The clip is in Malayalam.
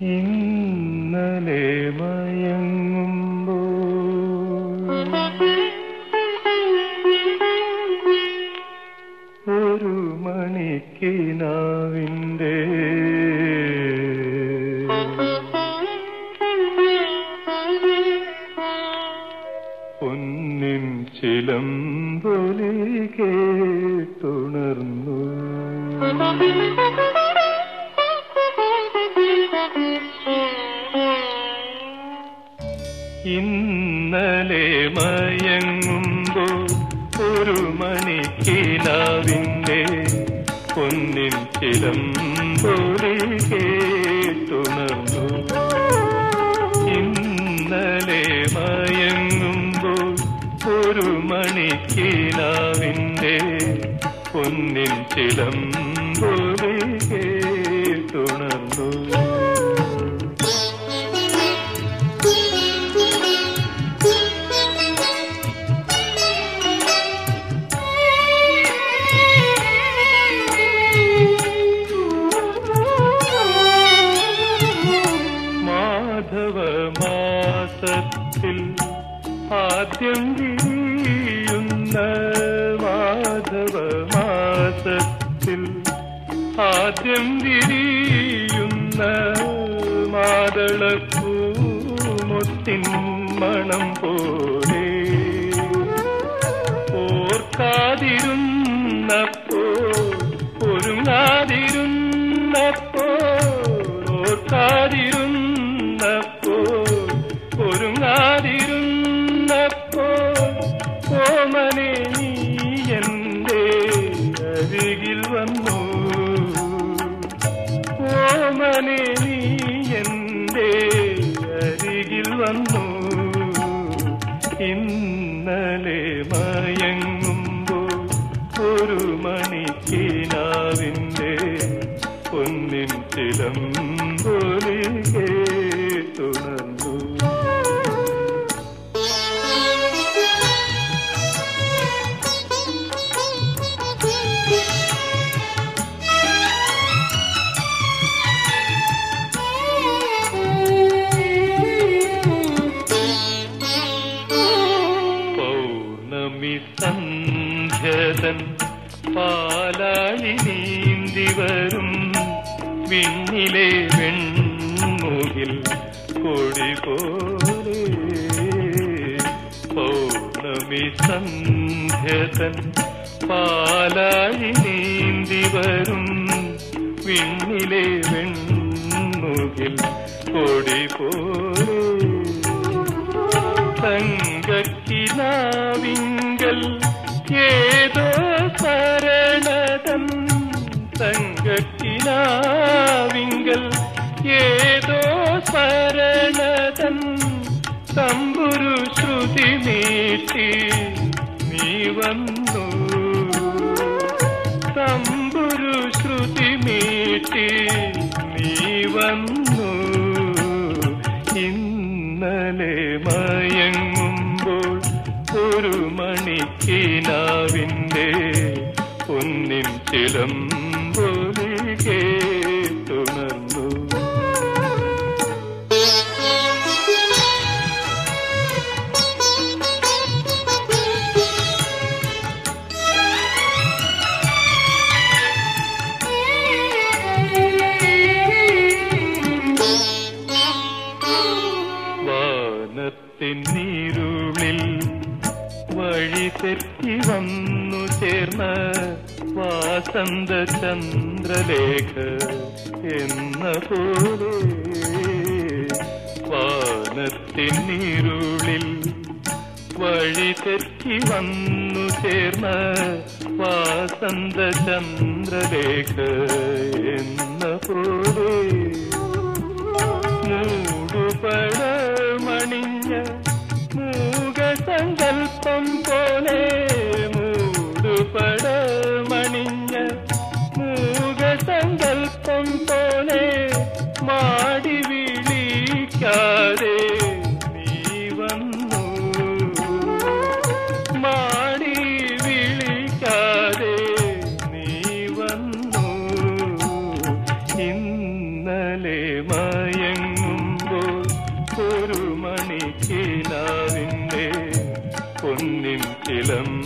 ഇന്നലെ മയങ്ങുമ്പോൾ ഒരു മണിക്കിനാവിന്റെ പൊന്നിൻ ചിലമ്പൊലി ഇന്നലെ മയങ്ങുമ്പോ ഒരു മണിക്കിനാവിന്റെ പൊന്നിൻ ചിലമ്പൊലി കേട്ടുണർന്നു. ഇന്നലെ മയങ്ങുമ്പോൾ ഒരു മണിക്കിനാവിന്റെ പൊന്നിൻ ചിലമ്പൊലി കേട്ടുണർന്നു. മാസത്തിൽ ആദ്യം വിരിയുന്ന മാധവ മാസത്തിൽ ആദ്യം വിരിയുന്ന മാതളപ്പൂമുത്തിൻ മണം പോലെ ഓർക്കാതിരുന്നപ്പോ ഓമനെ നീ എന്റെ അരികിൽ വന്നു. ഇന്നലെ മയങ്ങുമ്പോൾ ഒരു മണിക്കിനാവിന്റെ പൊന്നിൻ ചിലം പോലെ പൗർണമി സന്ധ്യതൻ പാലാഴി നീന്തി വരും. വിണ്ണിലെ വെൺമുകിൽ കൊടി പോലെ പൗർണമി സന്ധ്യതൻ പാലാഴി നീന്തി വരും. വിണ്ണിലെ വെൺമുകിൽ കൊടി പോലെ തങ്കക്കിനാവിങ്കൽ ഏതോ ശരണതം തങ്കക്കിനാവിങ്കൽ ഏതോ ശരണതം തമ്പുരു ശ്രുതി നീട്ടി നീ വന്നു. തമ്പുരു ശ്രുതി നീട്ടി മണിക്കിനാവിന്റെ പൊന്നിൻ ചിലം കേട്ടുണർന്നു വഴി തെറ്റി വന്നു ചേർന്ന വാസന്ത ചന്ദ്രലേഖ എന്ന പോലെ വാനത്തിൻ നീരുളിൽ വഴി തെറ്റി വന്നു ചേർന്ന വാസന്ത ചന്ദ്രലേഖ എന്ന പോലെ పంపనే మూడు పడ ഒരു മണിക്കിനാവിന്റെ പൊന്നിൻ ചിലം